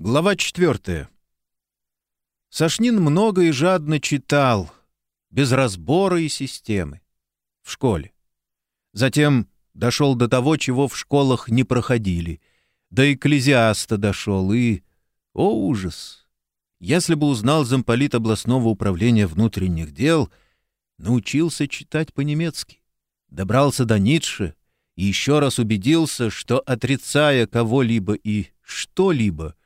Глава четвертая. Сашнин много и жадно читал, без разбора и системы, в школе. Затем дошел до того, чего в школах не проходили. До экклезиаста дошел и... О, ужас! Если бы узнал замполит областного управления внутренних дел, научился читать по-немецки, добрался до Ницше и еще раз убедился, что, отрицая кого-либо и что-либо,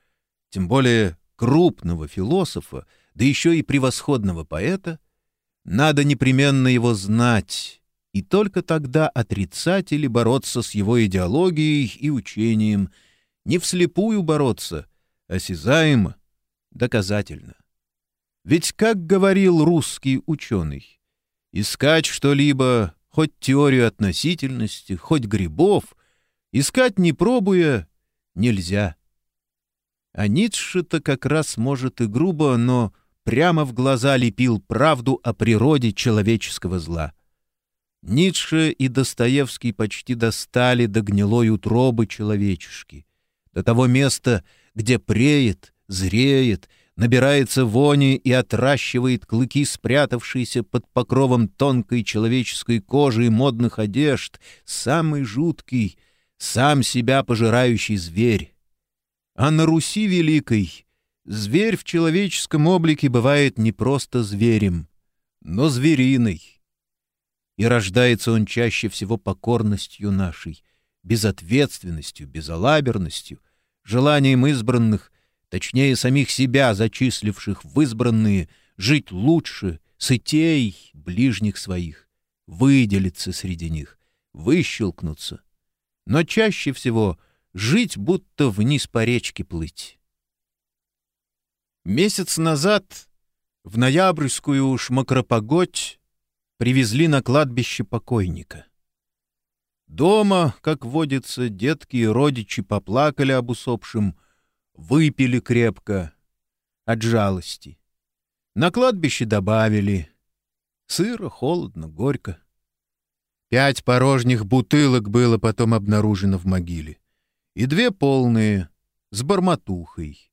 тем более крупного философа, да еще и превосходного поэта, надо непременно его знать, и только тогда отрицать или бороться с его идеологией и учением, не вслепую бороться, осязаемо, доказательно. Ведь, как говорил русский ученый, искать что-либо, хоть теорию относительности, хоть грибов, искать не пробуя, нельзя. А Ницше-то как раз, может, и грубо, но прямо в глаза лепил правду о природе человеческого зла. Ницше и Достоевский почти достали до гнилой утробы человечешки, до того места, где преет, зреет, набирается вони и отращивает клыки, спрятавшиеся под покровом тонкой человеческой кожи и модных одежд, самый жуткий, сам себя пожирающий зверь. А на Руси Великой зверь в человеческом облике бывает не просто зверем, но звериной. И рождается он чаще всего покорностью нашей, безответственностью, безалаберностью, желанием избранных, точнее самих себя, зачисливших в избранные, жить лучше, сытей ближних своих, выделиться среди них, выщелкнуться. Но чаще всего — жить, будто вниз по речке плыть. Месяц назад в ноябрьскую шмакропогодь привезли на кладбище покойника. Дома, как водится, детки и родичи поплакали об усопшем, выпили крепко, от жалости. На кладбище добавили. Сыро, холодно, горько. Пять порожних бутылок было потом обнаружено в могиле и две полные, с барматухой.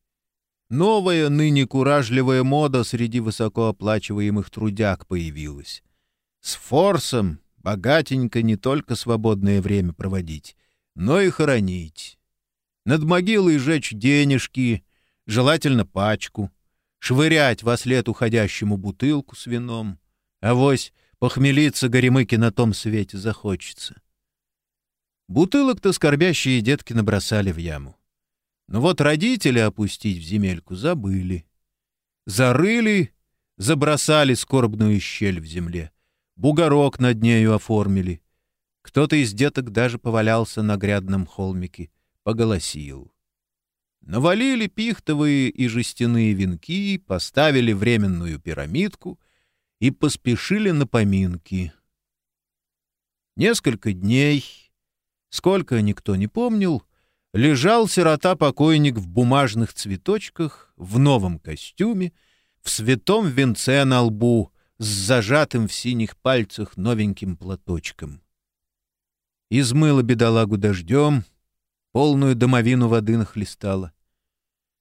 Новая, ныне куражливая мода среди высокооплачиваемых трудяг появилась. С форсом богатенько не только свободное время проводить, но и хоронить. Над могилой жечь денежки, желательно пачку, швырять во след уходящему бутылку с вином. Авось похмелиться горемыки на том свете захочется. Бутылок-то скорбящие детки набросали в яму. Но вот родители опустить в земельку забыли. Зарыли, забросали скорбную щель в земле. Бугорок над нею оформили. Кто-то из деток даже повалялся на грядном холмике, поголосил. Навалили пихтовые и жестяные венки, поставили временную пирамидку и поспешили на поминки. Несколько дней Сколько никто не помнил, лежал сирота-покойник в бумажных цветочках, в новом костюме, в святом венце на лбу, с зажатым в синих пальцах новеньким платочком. Измыла бедолагу дождем, полную домовину воды нахлестала.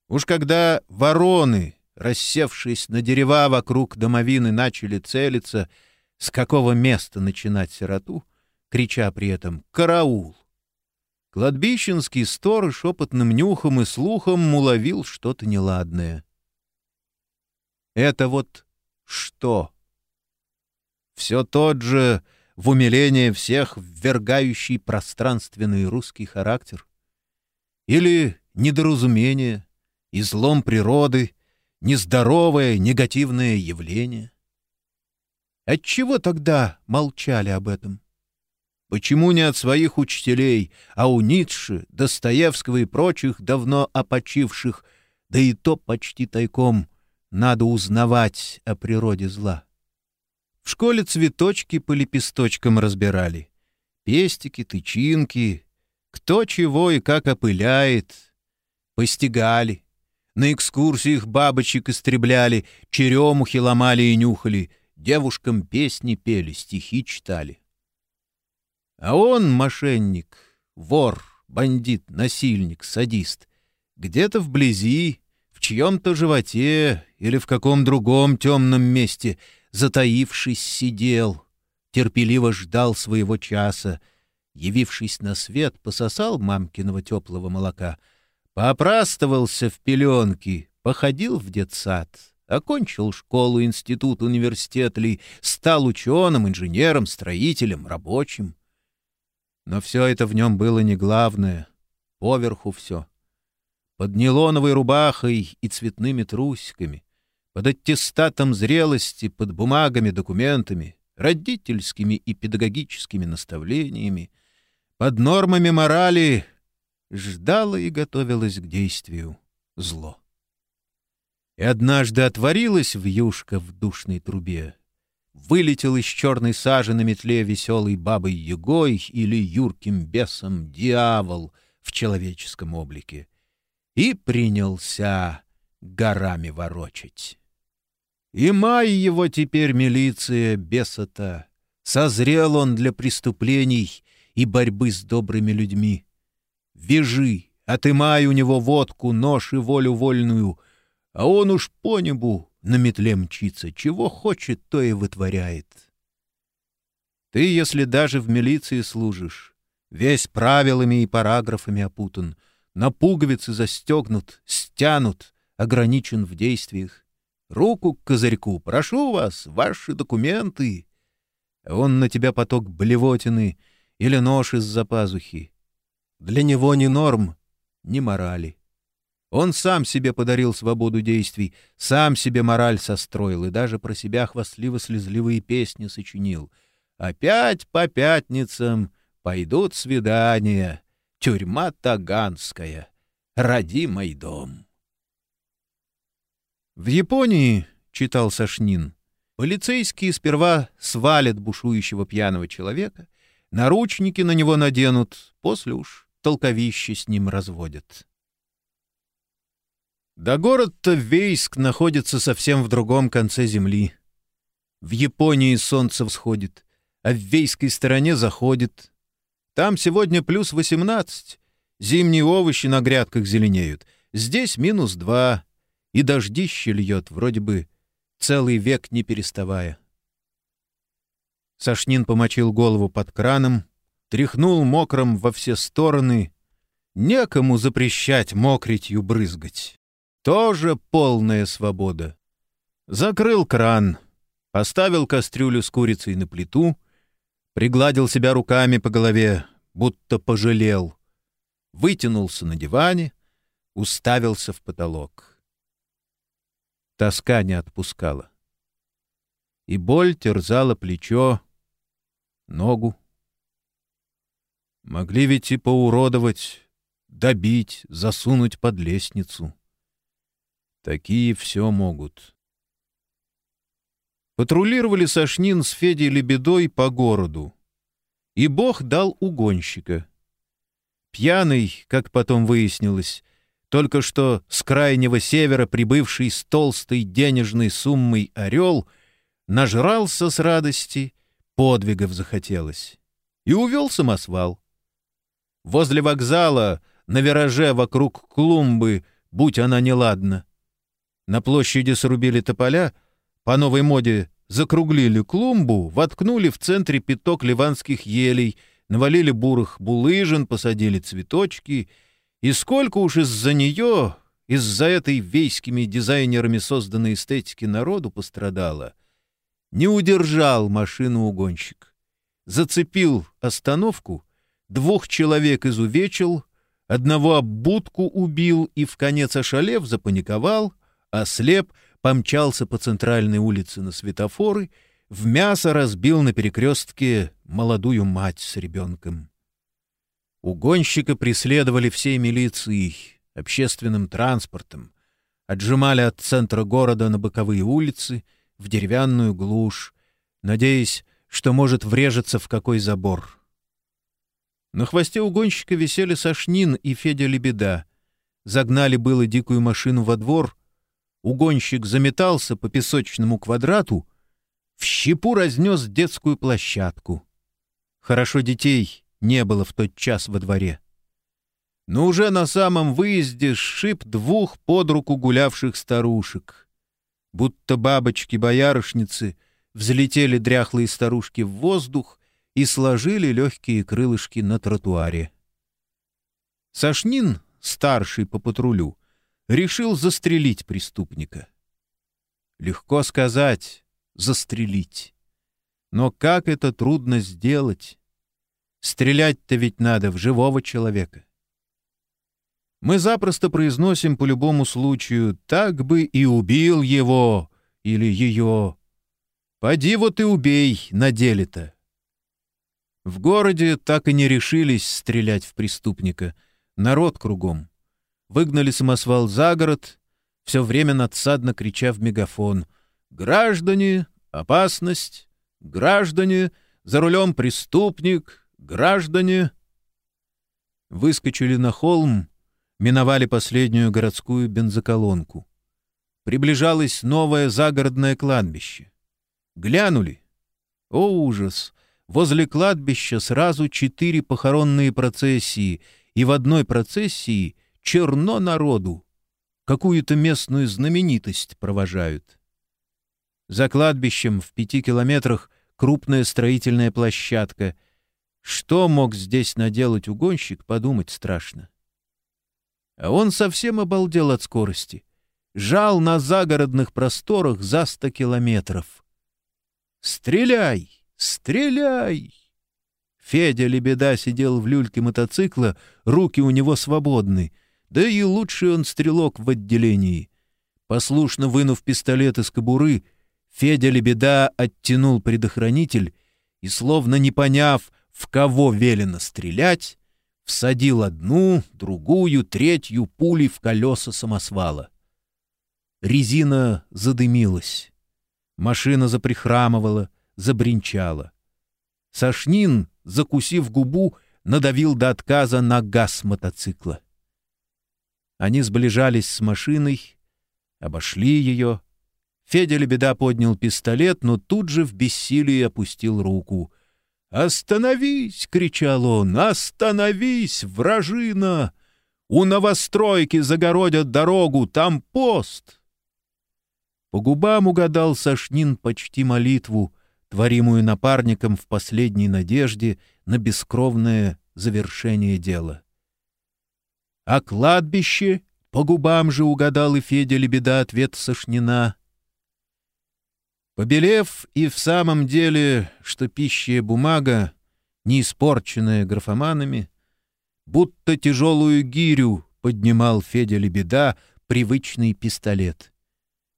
Уж когда вороны, рассевшись на дерева вокруг домовины, начали целиться, с какого места начинать сироту, крича при этом «Караул!», Кладбищенский сторож опытным нюхом и слухом уловил что-то неладное. Это вот что? Все тот же в умиление всех ввергающий пространственный русский характер? Или недоразумение, излом природы, нездоровое негативное явление? Отчего тогда молчали об этом? — Почему не от своих учителей, а у Ницше, Достоевского и прочих давно опочивших, да и то почти тайком, надо узнавать о природе зла? В школе цветочки по лепесточкам разбирали. Пестики, тычинки, кто чего и как опыляет. Постигали. На экскурсиях бабочек истребляли, черемухи ломали и нюхали, девушкам песни пели, стихи читали. А он мошенник, вор, бандит, насильник, садист. где-то вблизи, в чьем-то животе или в каком другом темном месте, затаившись, сидел, терпеливо ждал своего часа, явившись на свет, пососал мамкиного теплого молока, поопрастывался в пеленки, походил в детсад, окончил школу, институт, университет ли, стал ученым, инженером, строителем, рабочим. Но все это в нем было не главное, поверху все. Под нейлоновой рубахой и цветными трусиками, под аттестатом зрелости, под бумагами, документами, родительскими и педагогическими наставлениями, под нормами морали ждало и готовилось к действию зло. И однажды отворилась вьюшка в душной трубе, вылетел из черной сажи на метле веселой бабой Егой или юрким бесом дьявол в человеческом облике и принялся горами ворочать. И май его теперь милиция бесота. Созрел он для преступлений и борьбы с добрыми людьми. Вяжи, отымай у него водку, нож и волю вольную, а он уж по небу на метле мчится, чего хочет, то и вытворяет. Ты, если даже в милиции служишь, весь правилами и параграфами опутан, на пуговицы застегнут, стянут, ограничен в действиях. Руку к козырьку, прошу вас, ваши документы. Он на тебя поток блевотины или нож из-за пазухи. Для него ни норм, ни морали. Он сам себе подарил свободу действий, сам себе мораль состроил и даже про себя хвастливо-слезливые песни сочинил. Опять по пятницам пойдут свидания, тюрьма Таганская, родимый дом. В Японии, — читал Сашнин, — полицейские сперва свалят бушующего пьяного человека, наручники на него наденут, после уж толковище с ним разводят. Да город-то Вейск находится совсем в другом конце земли. В Японии солнце всходит, а в Вейской стороне заходит. Там сегодня плюс восемнадцать, зимние овощи на грядках зеленеют, здесь минус два, и дождище льет, вроде бы целый век не переставая. Сашнин помочил голову под краном, тряхнул мокром во все стороны. Некому запрещать мокритью брызгать. Тоже полная свобода. Закрыл кран, поставил кастрюлю с курицей на плиту, пригладил себя руками по голове, будто пожалел, вытянулся на диване, уставился в потолок. Тоска не отпускала. И боль терзала плечо, ногу. Могли ведь и поуродовать, добить, засунуть под лестницу. Такие все могут. Патрулировали Сашнин с Федей Лебедой по городу. И Бог дал угонщика. Пьяный, как потом выяснилось, только что с крайнего севера прибывший с толстой денежной суммой орел нажрался с радости, подвигов захотелось. И увел самосвал. Возле вокзала, на вираже вокруг клумбы, будь она неладна, на площади срубили тополя, по новой моде закруглили клумбу, воткнули в центре пяток ливанских елей, навалили бурых булыжин, посадили цветочки. И сколько уж из-за нее, из-за этой вейскими дизайнерами созданной эстетики народу пострадало. Не удержал машину угонщик. Зацепил остановку, двух человек изувечил, одного оббудку убил и в конец ошалев запаниковал — ослеп, помчался по центральной улице на светофоры, в мясо разбил на перекрестке молодую мать с ребенком. Угонщика преследовали всей милицией, общественным транспортом, отжимали от центра города на боковые улицы, в деревянную глушь, надеясь, что может врежаться в какой забор. На хвосте угонщика висели Сашнин и Федя Лебеда. Загнали было дикую машину во двор, Угонщик заметался по песочному квадрату, в щепу разнес детскую площадку. Хорошо детей не было в тот час во дворе. но уже на самом выезде сшиб двух под руку гулявших старушек. Будто бабочки-боярышницы взлетели дряхлые старушки в воздух и сложили легкие крылышки на тротуаре. Сашнин, старший по патрулю, решил застрелить преступника. Легко сказать «застрелить». Но как это трудно сделать? Стрелять-то ведь надо в живого человека. Мы запросто произносим по любому случаю «так бы и убил его» или «ее». «Поди вот и убей» на деле-то. В городе так и не решились стрелять в преступника. Народ кругом. Выгнали самосвал за город, все время надсадно крича в мегафон «Граждане! Опасность! Граждане! За рулем преступник! Граждане!» Выскочили на холм, миновали последнюю городскую бензоколонку. Приближалось новое загородное кладбище. Глянули. О, ужас! Возле кладбища сразу четыре похоронные процессии, и в одной процессии черно народу. Какую-то местную знаменитость провожают. За кладбищем в пяти километрах крупная строительная площадка. Что мог здесь наделать угонщик, подумать страшно. А он совсем обалдел от скорости. Жал на загородных просторах за сто километров. «Стреляй! Стреляй!» Федя Лебеда сидел в люльке мотоцикла, руки у него свободны, да и лучший он стрелок в отделении. Послушно вынув пистолет из кобуры, Федя Лебеда оттянул предохранитель и, словно не поняв, в кого велено стрелять, всадил одну, другую, третью пули в колеса самосвала. Резина задымилась. Машина заприхрамывала, забринчала. Сашнин, закусив губу, надавил до отказа на газ мотоцикла. Они сближались с машиной, обошли ее. Федя Лебеда поднял пистолет, но тут же в бессилии опустил руку. «Остановись!» — кричал он. «Остановись, вражина! У новостройки загородят дорогу, там пост!» По губам угадал Сашнин почти молитву, творимую напарником в последней надежде на бескровное завершение дела. А кладбище по губам же угадал и Федя Лебеда ответ Сашнина. Побелев и в самом деле, что пища бумага, не испорченная графоманами, будто тяжелую гирю поднимал Федя Лебеда привычный пистолет.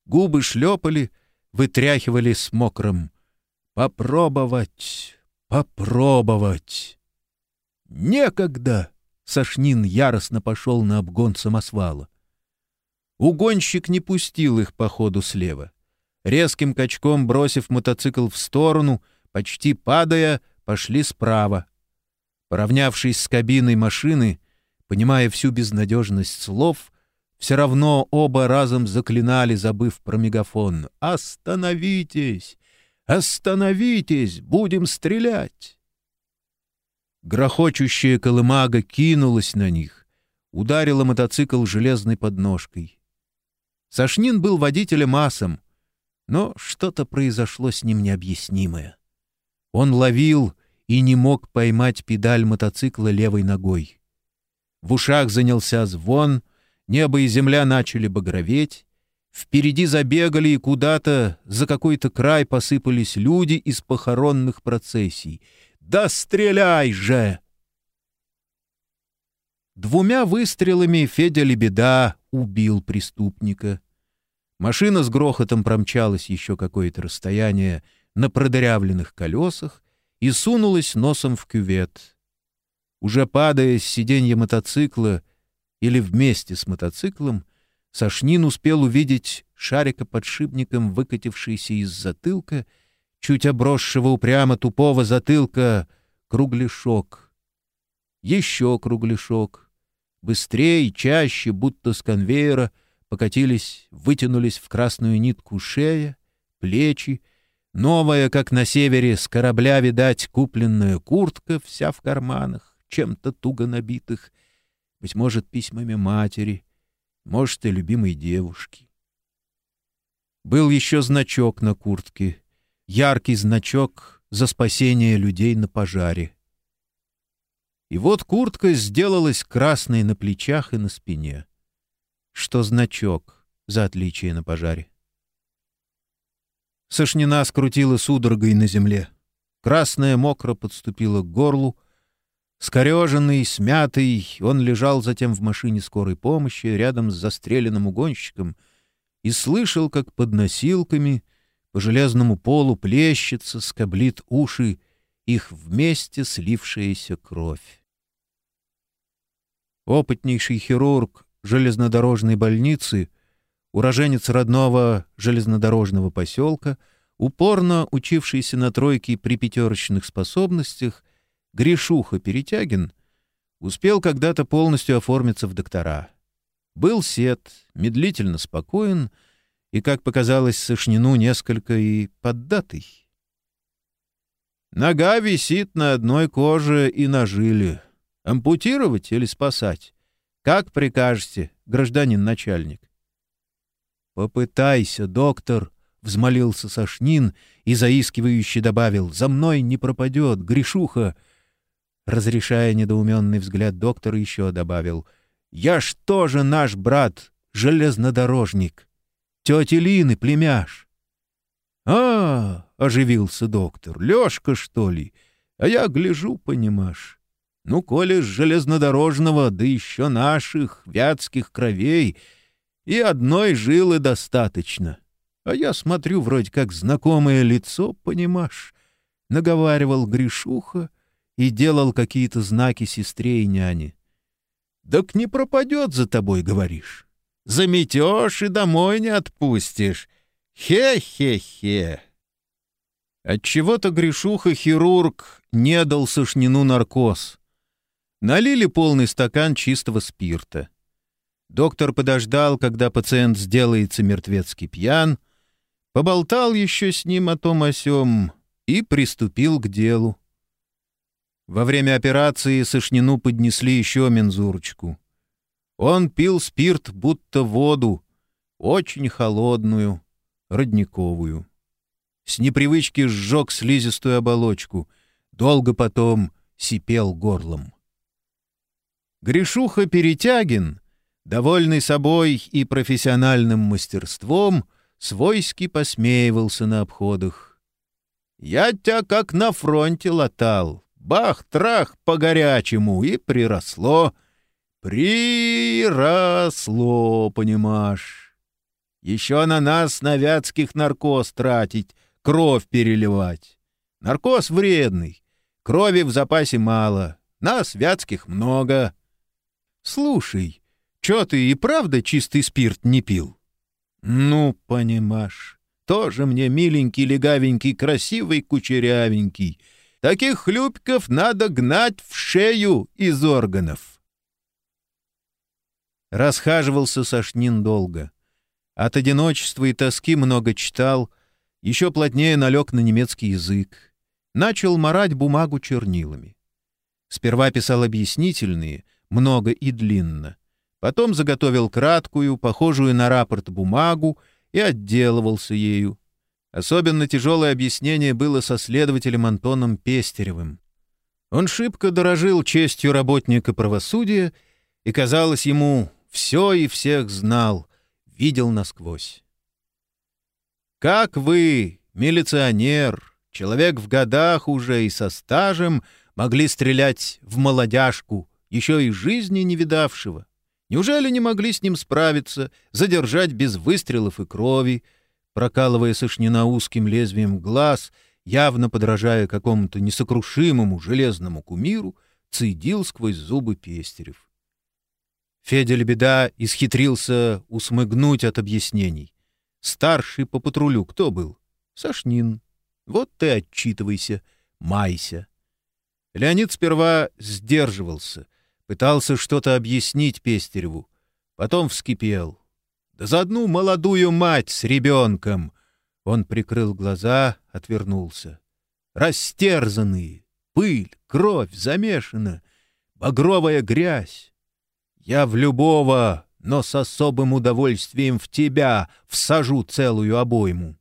Губы шлепали, вытряхивали с мокрым. «Попробовать! Попробовать!» «Некогда!» — Сашнин яростно пошел на обгон самосвала. Угонщик не пустил их по ходу слева — резким качком бросив мотоцикл в сторону, почти падая, пошли справа. Поравнявшись с кабиной машины, понимая всю безнадежность слов, все равно оба разом заклинали, забыв про мегафон. «Остановитесь! Остановитесь! Будем стрелять!» Грохочущая колымага кинулась на них, ударила мотоцикл железной подножкой. Сашнин был водителем асом, но что-то произошло с ним необъяснимое. Он ловил и не мог поймать педаль мотоцикла левой ногой. В ушах занялся звон, небо и земля начали багроветь, впереди забегали и куда-то за какой-то край посыпались люди из похоронных процессий. «Да стреляй же!» Двумя выстрелами Федя Лебеда убил преступника — Машина с грохотом промчалась еще какое-то расстояние на продырявленных колесах и сунулась носом в кювет. Уже падая с сиденья мотоцикла или вместе с мотоциклом, Сашнин успел увидеть шарика подшипником, выкатившийся из затылка, чуть обросшего упрямо тупого затылка, кругляшок. Еще кругляшок. Быстрее, чаще, будто с конвейера — покатились, вытянулись в красную нитку шея, плечи, новая, как на севере, с корабля, видать, купленная куртка, вся в карманах, чем-то туго набитых, быть может, письмами матери, может, и любимой девушки. Был еще значок на куртке, яркий значок за спасение людей на пожаре. И вот куртка сделалась красной на плечах и на спине. Что значок за отличие на пожаре? Сошнина скрутила судорогой на земле. Красная мокро подступила к горлу. Скореженный, смятый, он лежал затем в машине скорой помощи рядом с застреленным угонщиком и слышал, как под носилками по железному полу плещется, скоблит уши их вместе слившаяся кровь. Опытнейший хирург железнодорожной больницы — уроженец родного железнодорожного поселка, упорно учившийся на тройке при пятерочных способностях, Гришуха Перетягин, успел когда-то полностью оформиться в доктора. Был сед, медлительно спокоен и, как показалось Сашнину, несколько и поддатый. Нога висит на одной коже и на жиле. Ампутировать или спасать? Как прикажете, гражданин начальник? «Попытайся, доктор!» — взмолился Сашнин и заискивающе добавил. «За мной не пропадет, грешуха!» Разрешая недоуменный взгляд доктора, еще добавил. «Я ж тоже наш брат, железнодорожник. Тети Лины, племяш». «А, — оживился доктор, — Лешка, что ли? А я гляжу, понимаешь. Ну, коли с железнодорожного, да еще наших, вятских кровей — и одной жилы достаточно. А я смотрю, вроде как знакомое лицо, понимаешь, — наговаривал Гришуха и делал какие-то знаки сестре и няне. — Так не пропадет за тобой, говоришь. Заметешь и домой не отпустишь. Хе-хе-хе. Отчего-то Гришуха-хирург не дал Сашнину наркоз. Налили полный стакан чистого спирта. Доктор подождал, когда пациент сделается мертвецкий пьян, поболтал еще с ним о том о сём и приступил к делу. Во время операции Сашнину поднесли еще мензурочку. Он пил спирт, будто воду, очень холодную, родниковую. С непривычки сжег слизистую оболочку, долго потом сипел горлом. Гришуха Перетягин — Довольный собой и профессиональным мастерством, свойски посмеивался на обходах. «Я тебя как на фронте латал. Бах-трах по-горячему, и приросло. Приросло, понимаешь. Еще на нас, на наркоз тратить, кровь переливать. Наркоз вредный, крови в запасе мало, нас, вятских, много. Слушай, Чё ты и правда чистый спирт не пил? Ну, понимаешь, тоже мне миленький, легавенький, красивый, кучерявенький. Таких хлюпков надо гнать в шею из органов. Расхаживался Сашнин долго. От одиночества и тоски много читал, еще плотнее налег на немецкий язык. Начал марать бумагу чернилами. Сперва писал объяснительные, много и длинно. Потом заготовил краткую, похожую на рапорт бумагу и отделывался ею. Особенно тяжелое объяснение было со следователем Антоном Пестеревым. Он шибко дорожил честью работника правосудия и, казалось ему, все и всех знал, видел насквозь. «Как вы, милиционер, человек в годах уже и со стажем, могли стрелять в молодяжку, еще и жизни не видавшего? Неужели не могли с ним справиться, задержать без выстрелов и крови, прокалывая Сашнина узким лезвием глаз, явно подражая какому-то несокрушимому железному кумиру, цедил сквозь зубы Пестерев. Федя Лебеда исхитрился усмыгнуть от объяснений. Старший по патрулю кто был? Сашнин. Вот ты отчитывайся, майся. Леонид сперва сдерживался — Пытался что-то объяснить Пестереву. Потом вскипел. «Да за одну молодую мать с ребенком!» Он прикрыл глаза, отвернулся. «Растерзанные! Пыль, кровь замешана! Багровая грязь! Я в любого, но с особым удовольствием в тебя всажу целую обойму.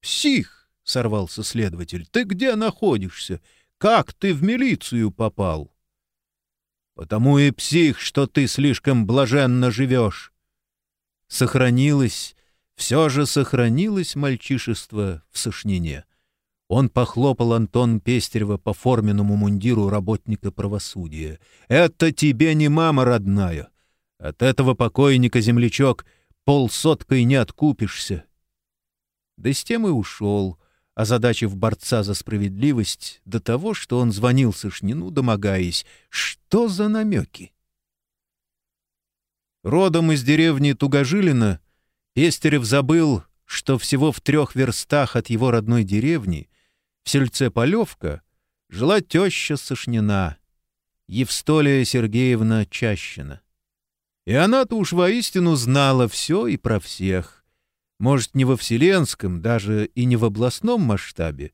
«Псих!» — сорвался следователь. «Ты где находишься? Как ты в милицию попал?» «Потому и псих, что ты слишком блаженно живешь». Сохранилось, все же сохранилось мальчишество в Сошнине. Он похлопал Антон Пестерева по форменному мундиру работника правосудия. «Это тебе не мама родная. От этого покойника, землячок, полсоткой не откупишься». Да с тем и ушел, озадачив борца за справедливость до того, что он звонил Сышнину, домогаясь. Что за намеки? Родом из деревни Тугожилина, Пестерев забыл, что всего в трех верстах от его родной деревни, в сельце Полевка, жила теща Сошнина, Евстолия Сергеевна Чащина. И она-то уж воистину знала все и про всех. Может, не во вселенском, даже и не в областном масштабе,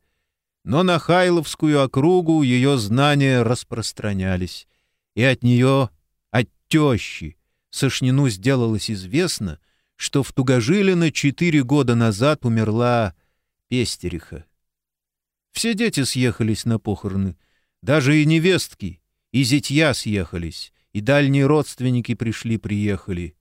но на Хайловскую округу ее знания распространялись, и от нее, от тещи, Сошнину сделалось известно, что в Тугожилино четыре года назад умерла Пестериха. Все дети съехались на похороны, даже и невестки, и зятья съехались, и дальние родственники пришли-приехали.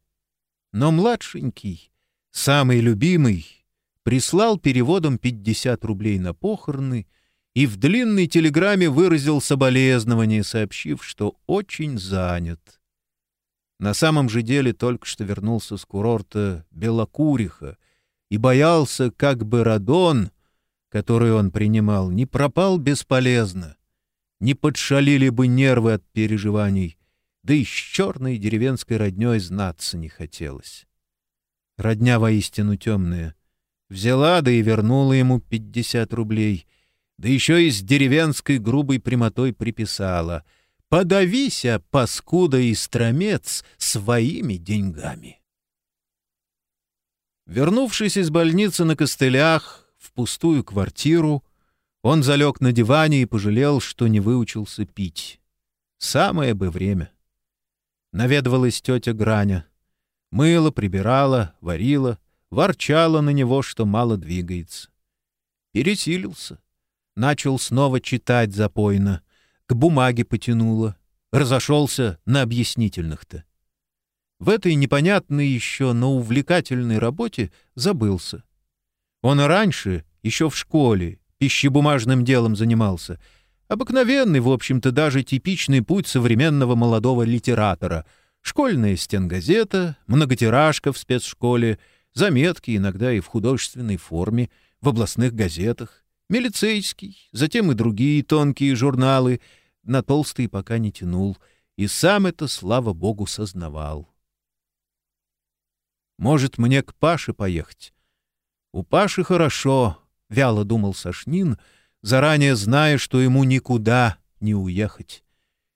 Но младшенький, самый любимый, прислал переводом 50 рублей на похороны и в длинной телеграмме выразил соболезнование, сообщив, что очень занят. На самом же деле только что вернулся с курорта Белокуриха и боялся, как бы Радон, который он принимал, не пропал бесполезно, не подшалили бы нервы от переживаний, да и с черной деревенской родней знаться не хотелось. Родня воистину темная. Взяла, да и вернула ему пятьдесят рублей, да еще и с деревенской грубой прямотой приписала — Подавися, паскуда и стромец, своими деньгами. Вернувшись из больницы на костылях в пустую квартиру, он залег на диване и пожалел, что не выучился пить. Самое бы время. Наведывалась тетя Граня. Мыла, прибирала, варила, ворчала на него, что мало двигается. Пересилился. Начал снова читать запойно — к бумаге потянуло. Разошелся на объяснительных-то. В этой непонятной еще, но увлекательной работе забылся. Он раньше, еще в школе, пищебумажным делом занимался. Обыкновенный, в общем-то, даже типичный путь современного молодого литератора. Школьная стенгазета, многотиражка в спецшколе, заметки иногда и в художественной форме, в областных газетах, милицейский, затем и другие тонкие журналы — на толстый пока не тянул, и сам это, слава богу, сознавал. «Может, мне к Паше поехать?» «У Паши хорошо», — вяло думал Сашнин, заранее зная, что ему никуда не уехать.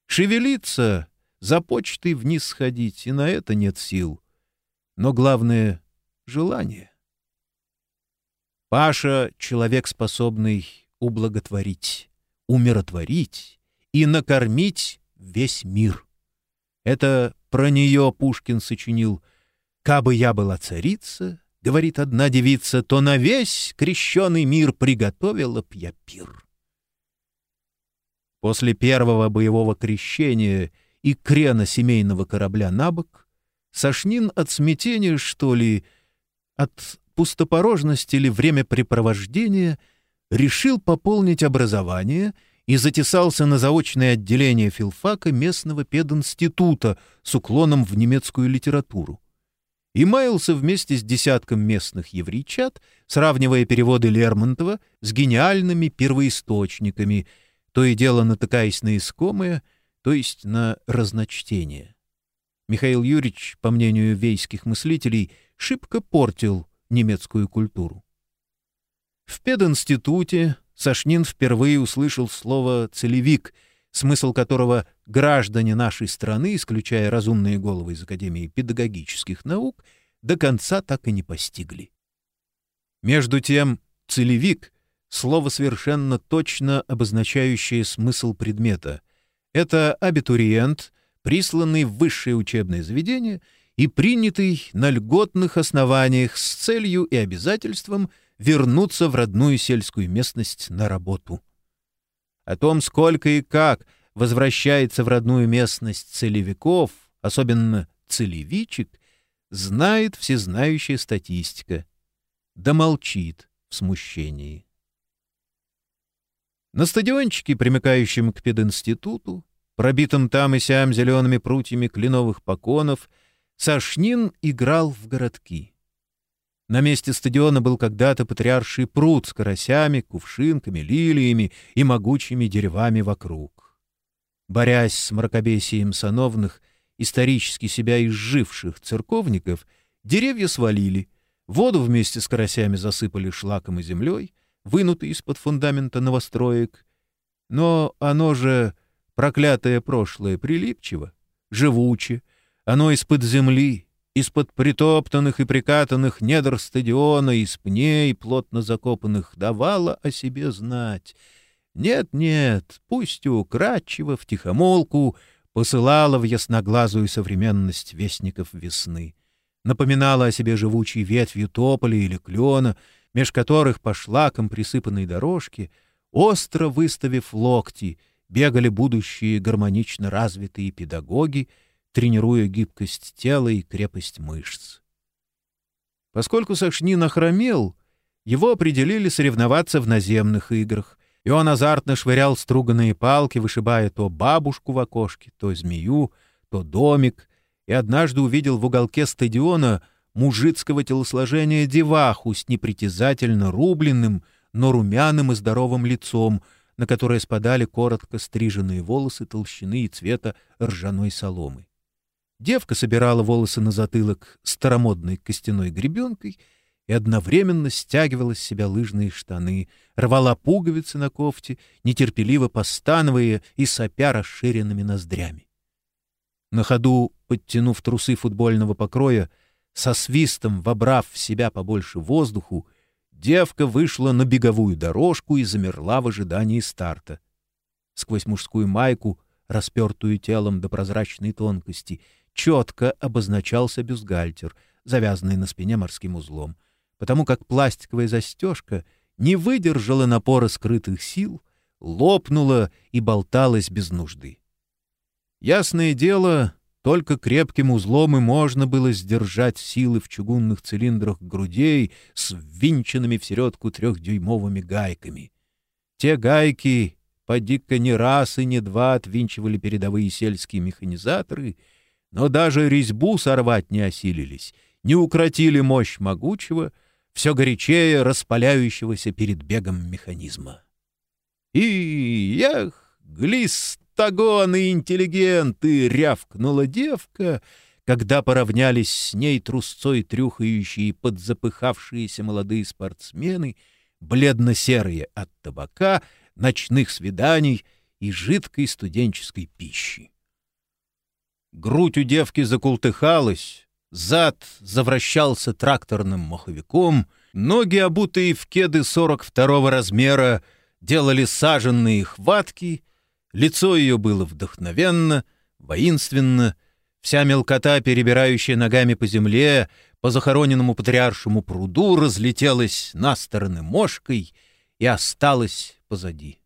«Шевелиться, за почтой вниз сходить, и на это нет сил. Но главное — желание». Паша — человек, способный ублаготворить, умиротворить и накормить весь мир. Это про нее Пушкин сочинил. «Кабы я была царица, — говорит одна девица, — то на весь крещеный мир приготовила б я пир». После первого боевого крещения и крена семейного корабля на бок Сашнин от смятения, что ли, от пустопорожности или времяпрепровождения решил пополнить образование — и затесался на заочное отделение филфака местного пединститута с уклоном в немецкую литературу. И маялся вместе с десятком местных еврейчат, сравнивая переводы Лермонтова с гениальными первоисточниками, то и дело натыкаясь на искомое, то есть на разночтение. Михаил Юрьевич, по мнению вейских мыслителей, шибко портил немецкую культуру. В пединституте Сашнин впервые услышал слово «целевик», смысл которого граждане нашей страны, исключая разумные головы из Академии педагогических наук, до конца так и не постигли. Между тем, «целевик» — слово совершенно точно обозначающее смысл предмета. Это абитуриент, присланный в высшее учебное заведение и принятый на льготных основаниях с целью и обязательством вернуться в родную сельскую местность на работу. О том, сколько и как возвращается в родную местность целевиков, особенно целевичек, знает всезнающая статистика. Да молчит в смущении. На стадиончике, примыкающем к пединституту, пробитом там и сям зелеными прутьями кленовых поконов, Сашнин играл в городки. На месте стадиона был когда-то патриарший пруд с карасями, кувшинками, лилиями и могучими деревами вокруг. Борясь с мракобесием сановных, исторически себя изживших церковников, деревья свалили, воду вместе с карасями засыпали шлаком и землей, вынутый из-под фундамента новостроек. Но оно же, проклятое прошлое, прилипчиво, живуче, оно из-под земли, из-под притоптанных и прикатанных недр стадиона, из пней, плотно закопанных, давало о себе знать. Нет-нет, пусть и украдчиво, втихомолку, посылала в ясноглазую современность вестников весны. Напоминала о себе живучей ветвью тополя или клена — меж которых по шлакам присыпанной дорожке, остро выставив локти, бегали будущие гармонично развитые педагоги, тренируя гибкость тела и крепость мышц. Поскольку Сашнин охромел, его определили соревноваться в наземных играх, и он азартно швырял струганные палки, вышибая то бабушку в окошке, то змею, то домик, и однажды увидел в уголке стадиона — мужицкого телосложения деваху с непритязательно рубленным, но румяным и здоровым лицом, на которое спадали коротко стриженные волосы толщины и цвета ржаной соломы. Девка собирала волосы на затылок старомодной костяной гребенкой и одновременно стягивала с себя лыжные штаны, рвала пуговицы на кофте, нетерпеливо постановая и сопя расширенными ноздрями. На ходу, подтянув трусы футбольного покроя, со свистом вобрав в себя побольше воздуху, девка вышла на беговую дорожку и замерла в ожидании старта. Сквозь мужскую майку, распертую телом до прозрачной тонкости, четко обозначался бюстгальтер, завязанный на спине морским узлом, потому как пластиковая застежка не выдержала напора скрытых сил, лопнула и болталась без нужды. Ясное дело, только крепким узлом и можно было сдержать силы в чугунных цилиндрах грудей с ввинченными в середку трехдюймовыми гайками. Те гайки поди-ка не раз и не два отвинчивали передовые сельские механизаторы, но даже резьбу сорвать не осилились, не укротили мощь могучего, все горячее распаляющегося перед бегом механизма. И, эх, глист октагоны интеллигенты!» — рявкнула девка, когда поравнялись с ней трусцой трюхающие подзапыхавшиеся молодые спортсмены, бледно-серые от табака, ночных свиданий и жидкой студенческой пищи. Грудь у девки закултыхалась, зад завращался тракторным маховиком, ноги, обутые в кеды сорок второго размера, делали саженные хватки — Лицо ее было вдохновенно, воинственно, вся мелкота, перебирающая ногами по земле, по захороненному патриаршему пруду, разлетелась на стороны мошкой и осталась позади.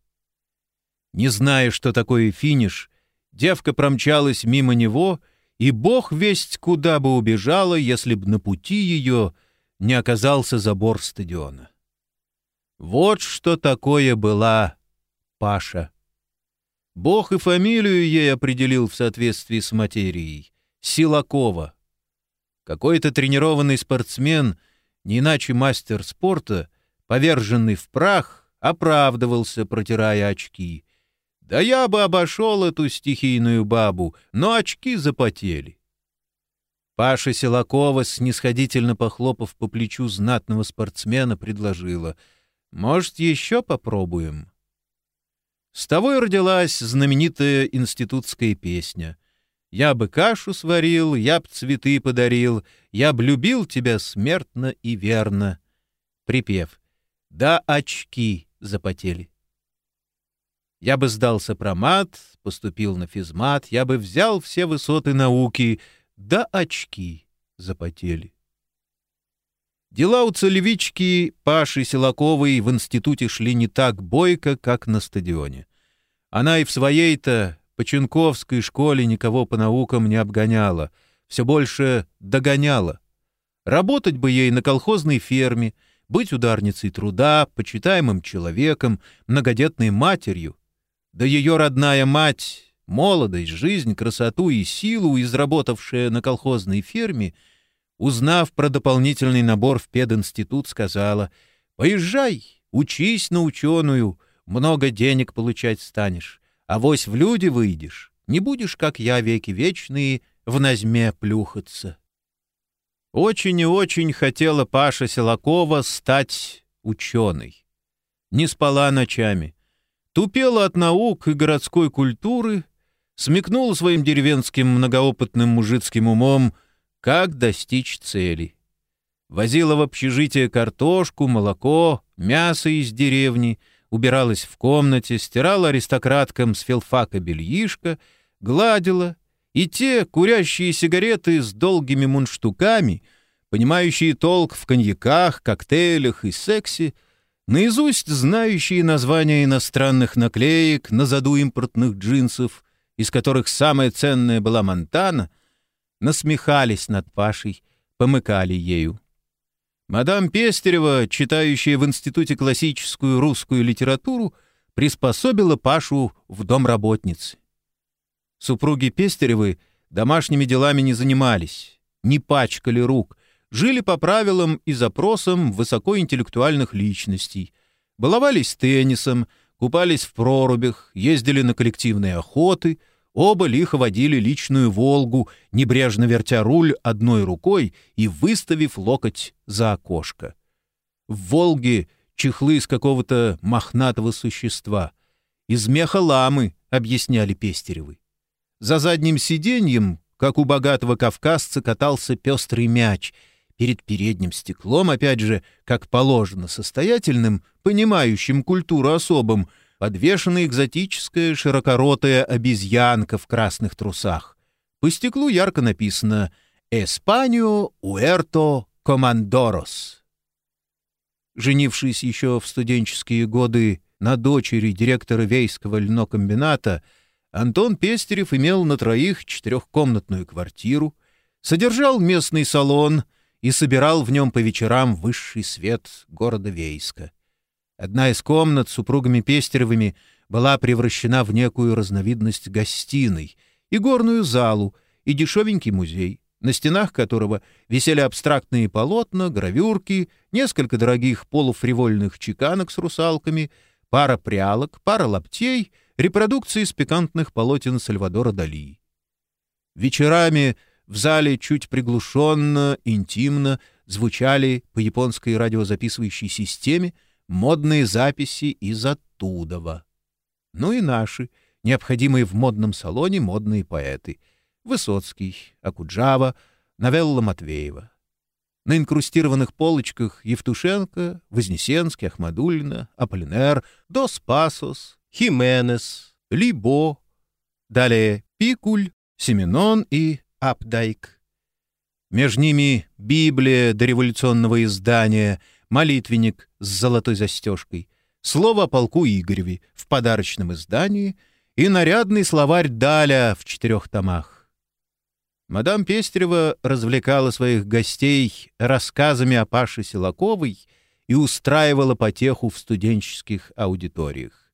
Не зная, что такое финиш, девка промчалась мимо него, и бог весть куда бы убежала, если б на пути ее не оказался забор стадиона. Вот что такое была Паша. Бог и фамилию ей определил в соответствии с материей — Силакова. Какой-то тренированный спортсмен, не иначе мастер спорта, поверженный в прах, оправдывался, протирая очки. Да я бы обошел эту стихийную бабу, но очки запотели. Паша Силакова, снисходительно похлопав по плечу знатного спортсмена, предложила, «Может, еще попробуем?» С того и родилась знаменитая институтская песня. «Я бы кашу сварил, я б цветы подарил, я б любил тебя смертно и верно». Припев. «Да очки запотели». Я бы сдал сопромат, поступил на физмат, я бы взял все высоты науки, да очки запотели. Дела у целевички Паши Силаковой в институте шли не так бойко, как на стадионе. Она и в своей-то Починковской школе никого по наукам не обгоняла, все больше догоняла. Работать бы ей на колхозной ферме, быть ударницей труда, почитаемым человеком, многодетной матерью. Да ее родная мать, молодость, жизнь, красоту и силу, изработавшая на колхозной ферме, узнав про дополнительный набор в пединститут, сказала «Поезжай, учись на ученую, много денег получать станешь, а вось в люди выйдешь, не будешь, как я, веки вечные, в назьме плюхаться». Очень и очень хотела Паша Селакова стать ученой. Не спала ночами, тупела от наук и городской культуры, смекнула своим деревенским многоопытным мужицким умом, как достичь цели. Возила в общежитие картошку, молоко, мясо из деревни, убиралась в комнате, стирала аристократкам с филфака бельишко, гладила — и те, курящие сигареты с долгими мундштуками, понимающие толк в коньяках, коктейлях и сексе, наизусть знающие названия иностранных наклеек на заду импортных джинсов, из которых самая ценная была Монтана, насмехались над Пашей, помыкали ею. Мадам Пестерева, читающая в институте классическую русскую литературу, приспособила Пашу в дом работницы. Супруги Пестеревы домашними делами не занимались, не пачкали рук, жили по правилам и запросам высокоинтеллектуальных личностей, баловались теннисом, купались в прорубях, ездили на коллективные охоты, оба лихо водили личную «Волгу», небрежно вертя руль одной рукой и выставив локоть за окошко. В «Волге» чехлы из какого-то мохнатого существа. Из меха ламы, объясняли Пестеревы. За задним сиденьем, как у богатого кавказца, катался пестрый мяч. Перед передним стеклом, опять же, как положено состоятельным, понимающим культуру особым, подвешена экзотическая широкоротая обезьянка в красных трусах. По стеклу ярко написано «Эспанио уэрто командорос». Женившись еще в студенческие годы на дочери директора Вейского льнокомбината, Антон Пестерев имел на троих четырехкомнатную квартиру, содержал местный салон и собирал в нем по вечерам высший свет города Вейска. Одна из комнат с супругами Пестеревыми была превращена в некую разновидность гостиной, и горную залу, и дешевенький музей, на стенах которого висели абстрактные полотна, гравюрки, несколько дорогих полуфривольных чеканок с русалками, пара прялок, пара лаптей — репродукции из пикантных полотен Сальвадора Дали. Вечерами в зале чуть приглушенно, интимно звучали по японской радиозаписывающей системе модные записи из оттудова. Ну и наши, необходимые в модном салоне модные поэты. Высоцкий, Акуджава, Новелла Матвеева. На инкрустированных полочках Евтушенко, Вознесенский, Ахмадульна, Аполлинер, Дос Пасос, Хименес, Либо, далее Пикуль, Семенон и Апдайк. Между ними Библия дореволюционного издания, молитвенник с золотой застежкой, слово о полку Игореве в подарочном издании и нарядный словарь Даля в четырех томах. Мадам Пестерева развлекала своих гостей рассказами о Паше Силаковой и устраивала потеху в студенческих аудиториях.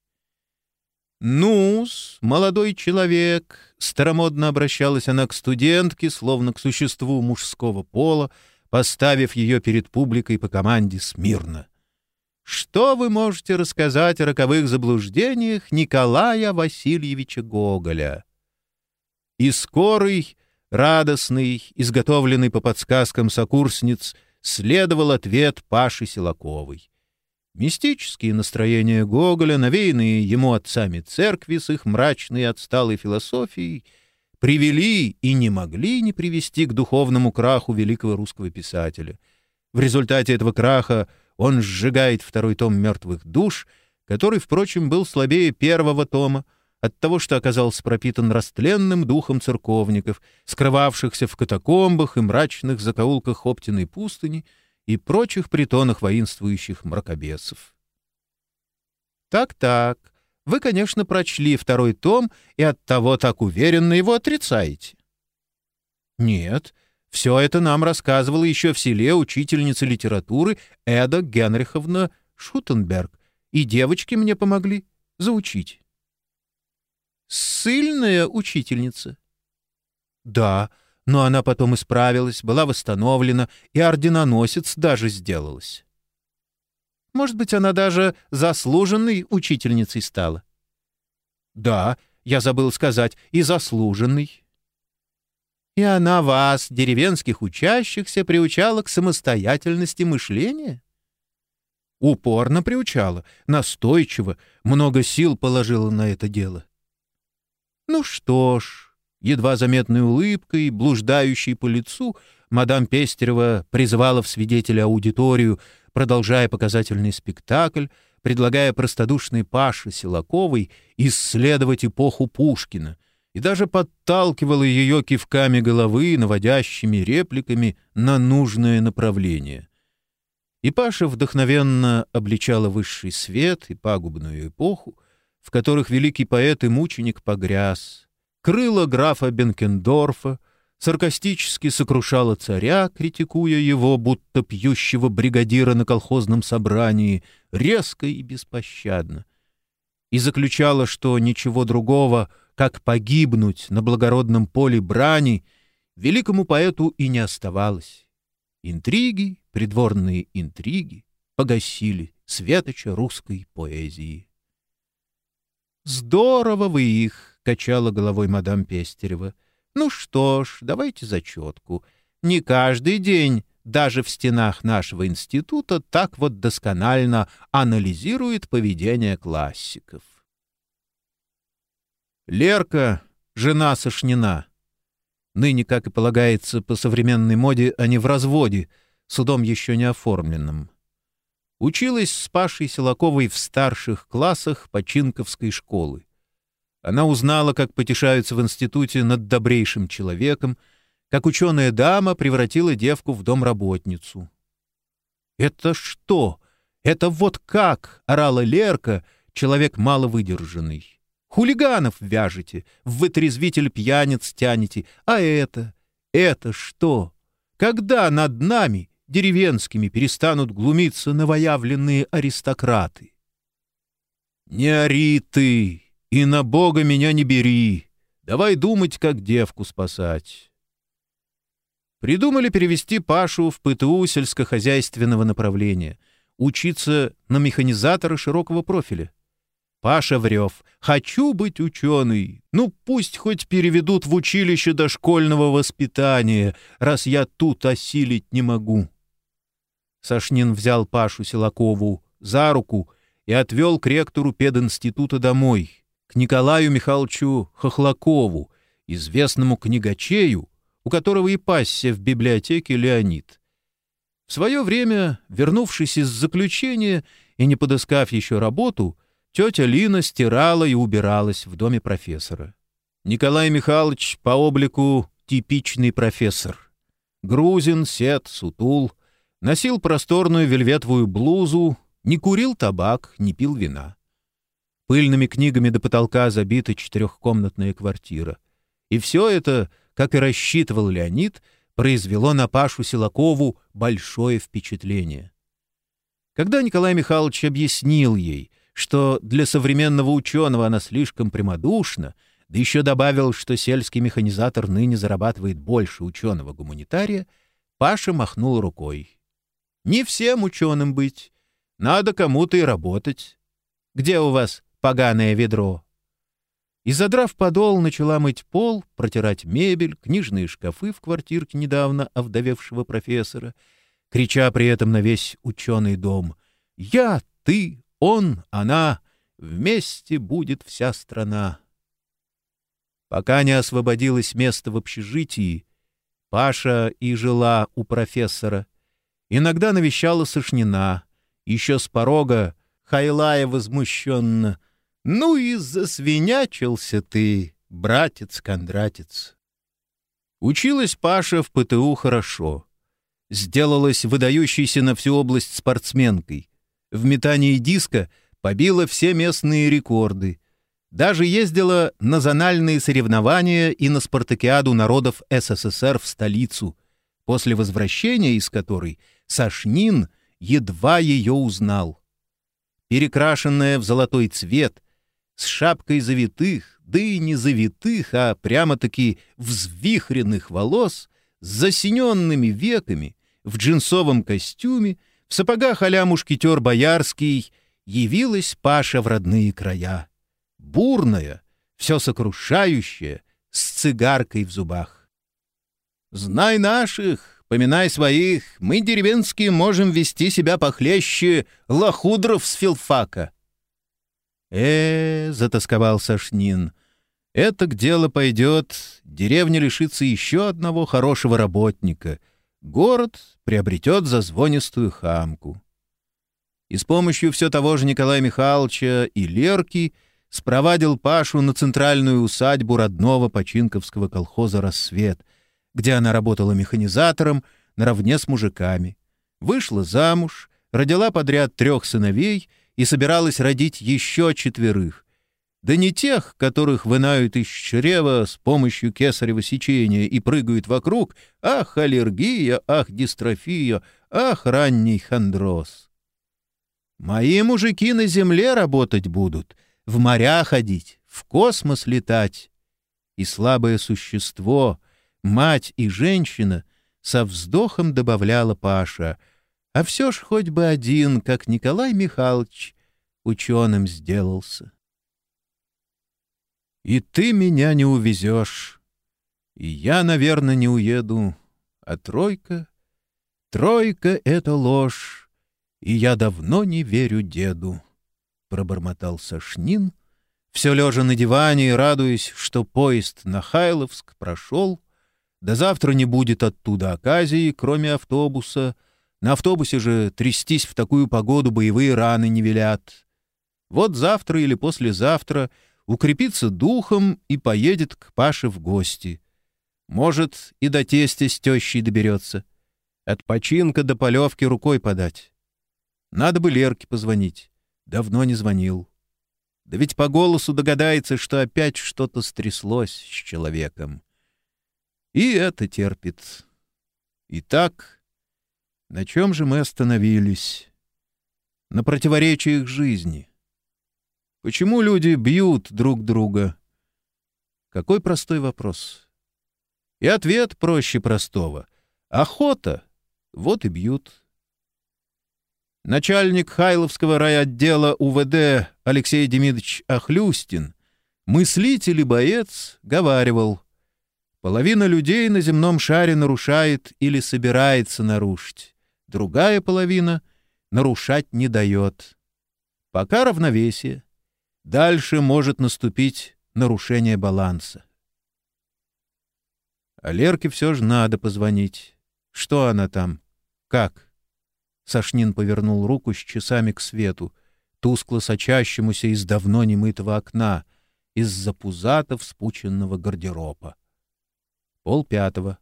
«Ну-с, молодой человек», — старомодно обращалась она к студентке, словно к существу мужского пола, поставив ее перед публикой по команде смирно. «Что вы можете рассказать о роковых заблуждениях Николая Васильевича Гоголя?» И скорый, радостный, изготовленный по подсказкам сокурсниц, следовал ответ Паши Силаковой. Мистические настроения Гоголя, навеянные ему отцами церкви с их мрачной отсталой философией, привели и не могли не привести к духовному краху великого русского писателя. В результате этого краха он сжигает второй том «Мертвых душ», который, впрочем, был слабее первого тома, от того, что оказался пропитан растленным духом церковников, скрывавшихся в катакомбах и мрачных закоулках Оптиной пустыни и прочих притонах воинствующих мракобесов. Так-так, вы, конечно, прочли второй том и оттого так уверенно его отрицаете. Нет, все это нам рассказывала еще в селе учительница литературы Эда Генриховна Шутенберг, и девочки мне помогли заучить. Сильная учительница. Да, но она потом исправилась, была восстановлена, и орденоносец даже сделалась. Может быть, она даже заслуженной учительницей стала. Да, я забыл сказать, и заслуженной. И она вас, деревенских учащихся, приучала к самостоятельности мышления? Упорно приучала, настойчиво, много сил положила на это дело. Ну что ж, едва заметной улыбкой, блуждающей по лицу, мадам Пестерева призывала в свидетеля аудиторию, продолжая показательный спектакль, предлагая простодушной Паше Силаковой исследовать эпоху Пушкина, и даже подталкивала ее кивками головы, наводящими репликами на нужное направление. И Паша вдохновенно обличала высший свет и пагубную эпоху, в которых великий поэт и мученик погряз, крыла графа Бенкендорфа, саркастически сокрушала царя, критикуя его, будто пьющего бригадира на колхозном собрании, резко и беспощадно, и заключала, что ничего другого, как погибнуть на благородном поле брани, великому поэту и не оставалось. Интриги, придворные интриги погасили светоча русской поэзии. «Здорово вы их!» — качала головой мадам Пестерева. «Ну что ж, давайте зачетку. Не каждый день даже в стенах нашего института так вот досконально анализирует поведение классиков». Лерка — жена Сошнина. Ныне, как и полагается по современной моде, они в разводе, судом еще не оформленном. Училась с Пашей Силаковой в старших классах Починковской школы. Она узнала, как потешаются в институте над добрейшим человеком, как ученая дама превратила девку в домработницу. «Это что? Это вот как?» — орала Лерка, человек маловыдержанный. «Хулиганов вяжете, в вытрезвитель пьяниц тянете, а это? Это что? Когда над нами деревенскими перестанут глумиться новоявленные аристократы. «Не ори ты, и на Бога меня не бери, давай думать, как девку спасать». Придумали перевести Пашу в ПТУ сельскохозяйственного направления, учиться на механизатора широкого профиля. Паша Врев. «Хочу быть ученый. Ну, пусть хоть переведут в училище дошкольного воспитания, раз я тут осилить не могу». Сашнин взял Пашу Силакову за руку и отвел к ректору пединститута домой, к Николаю Михайловичу Хохлакову, известному книгачею, у которого и пасся в библиотеке Леонид. В свое время, вернувшись из заключения и не подыскав еще работу, тетя Лина стирала и убиралась в доме профессора. Николай Михайлович по облику типичный профессор. Грузин, сет, сутул — Носил просторную вельветовую блузу, не курил табак, не пил вина. Пыльными книгами до потолка забита четырехкомнатная квартира. И все это, как и рассчитывал Леонид, произвело на Пашу Силакову большое впечатление. Когда Николай Михайлович объяснил ей, что для современного ученого она слишком прямодушна, да еще добавил, что сельский механизатор ныне зарабатывает больше ученого-гуманитария, Паша махнул рукой. Не всем ученым быть. Надо кому-то и работать. Где у вас поганое ведро?» И, задрав подол, начала мыть пол, протирать мебель, книжные шкафы в квартирке недавно овдовевшего профессора, крича при этом на весь ученый дом «Я, ты, он, она, вместе будет вся страна». Пока не освободилось место в общежитии, Паша и жила у профессора — Иногда навещала Сошнина. Еще с порога Хайлая возмущенно. «Ну и засвинячился ты, братец-кондратец». Училась Паша в ПТУ хорошо. Сделалась выдающейся на всю область спортсменкой. В метании диска побила все местные рекорды. Даже ездила на зональные соревнования и на спартакиаду народов СССР в столицу, после возвращения из которой Сашнин едва ее узнал. Перекрашенная в золотой цвет, с шапкой завитых, да и не завитых, а прямо-таки взвихренных волос, с засиненными веками, в джинсовом костюме, в сапогах а-ля мушкетер Боярский, явилась Паша в родные края. Бурная, все сокрушающая, с цигаркой в зубах. «Знай наших, поминай своих, мы, деревенские, можем вести себя похлеще лохудров с филфака». «Э, — затасковал Сашнин, — это к делу пойдет, деревня лишится еще одного хорошего работника, город приобретет зазвонистую хамку». И с помощью все того же Николая Михайловича и Лерки спровадил Пашу на центральную усадьбу родного починковского колхоза «Рассвет», где она работала механизатором наравне с мужиками. Вышла замуж, родила подряд трех сыновей — и собиралась родить еще четверых. Да не тех, которых вынают из чрева с помощью кесарево сечения и прыгают вокруг. Ах, аллергия, ах, дистрофия, ах, ранний хондроз. Мои мужики на земле работать будут, в моря ходить, в космос летать. И слабое существо, мать и женщина, со вздохом добавляла Паша — а все ж хоть бы один, как Николай Михайлович, ученым сделался. И ты меня не увезешь, и я, наверное, не уеду, а тройка, тройка — это ложь, и я давно не верю деду, — пробормотал Сашнин, все лежа на диване и радуясь, что поезд на Хайловск прошел, до завтра не будет оттуда оказии, кроме автобуса — на автобусе же трястись в такую погоду боевые раны не велят. Вот завтра или послезавтра укрепится духом и поедет к Паше в гости. Может, и до тестя с тещей доберется. От починка до полевки рукой подать. Надо бы Лерке позвонить. Давно не звонил. Да ведь по голосу догадается, что опять что-то стряслось с человеком. И это терпит. И так на чем же мы остановились? На противоречиях жизни. Почему люди бьют друг друга? Какой простой вопрос. И ответ проще простого. Охота. Вот и бьют. Начальник Хайловского райотдела УВД Алексей Демидович Ахлюстин, мыслитель и боец, говаривал, половина людей на земном шаре нарушает или собирается нарушить другая половина нарушать не дает. Пока равновесие. Дальше может наступить нарушение баланса. А Лерке все же надо позвонить. Что она там? Как? Сашнин повернул руку с часами к свету, тускло сочащемуся из давно немытого окна, из-за пузата вспученного гардероба. Пол пятого.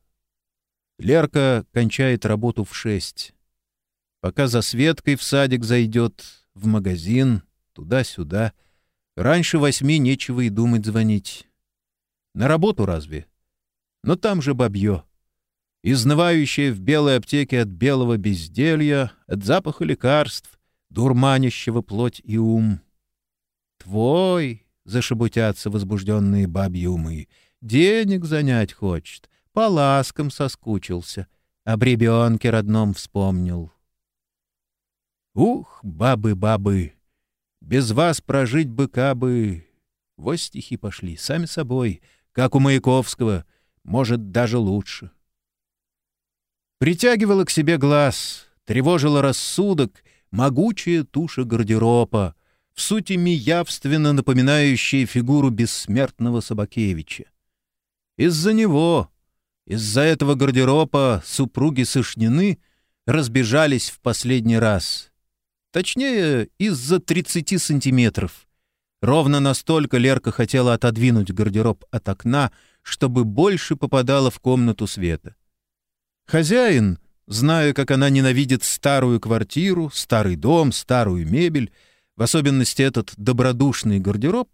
Лерка кончает работу в шесть пока за Светкой в садик зайдет, в магазин, туда-сюда. Раньше восьми нечего и думать звонить. На работу разве? Но там же бабье. Изнывающее в белой аптеке от белого безделья, от запаха лекарств, дурманящего плоть и ум. «Твой!» — зашебутятся возбужденные бабьи умы. «Денег занять хочет, по ласкам соскучился, об ребенке родном вспомнил». Ух, бабы-бабы, без вас прожить бы кабы... Вот стихи пошли, сами собой, как у Маяковского, может, даже лучше. Притягивала к себе глаз, тревожила рассудок могучая туша гардероба, в сути явственно напоминающая фигуру бессмертного Собакевича. Из-за него, из-за этого гардероба супруги Сышнины разбежались в последний раз — Точнее, из-за 30 сантиметров. Ровно настолько Лерка хотела отодвинуть гардероб от окна, чтобы больше попадало в комнату света. Хозяин, зная, как она ненавидит старую квартиру, старый дом, старую мебель, в особенности этот добродушный гардероб,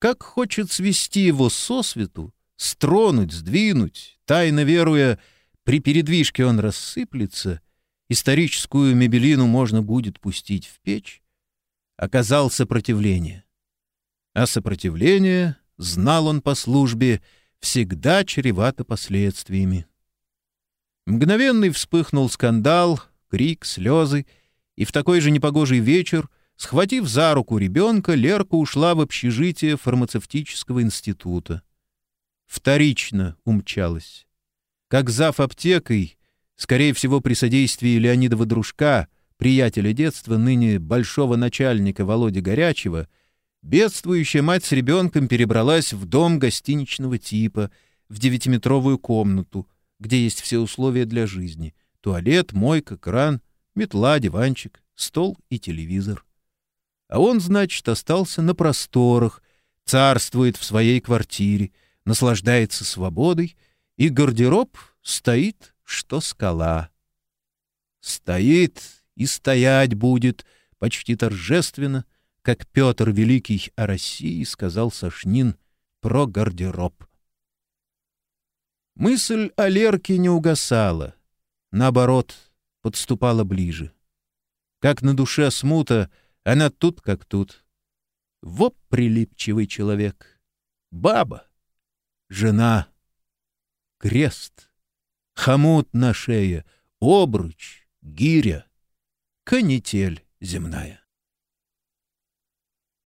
как хочет свести его сосвету, стронуть, сдвинуть, тайно веруя, при передвижке он рассыплется, историческую мебелину можно будет пустить в печь, оказал сопротивление. А сопротивление, знал он по службе, всегда чревато последствиями. Мгновенный вспыхнул скандал, крик, слезы, и в такой же непогожий вечер — Схватив за руку ребенка, Лерка ушла в общежитие фармацевтического института. Вторично умчалась. Как зав аптекой, скорее всего, при содействии Леонидова дружка, приятеля детства, ныне большого начальника Володи Горячего, бедствующая мать с ребенком перебралась в дом гостиничного типа, в девятиметровую комнату, где есть все условия для жизни — туалет, мойка, кран, метла, диванчик, стол и телевизор. А он, значит, остался на просторах, царствует в своей квартире, наслаждается свободой, и гардероб стоит, что скала. Стоит и стоять будет почти торжественно, как Петр Великий о России сказал Сашнин про гардероб. Мысль о Лерке не угасала, наоборот, подступала ближе. Как на душе смута — она тут как тут. Воп прилипчивый человек. Баба. Жена. Крест. Хомут на шее. Обруч. Гиря. Канитель земная.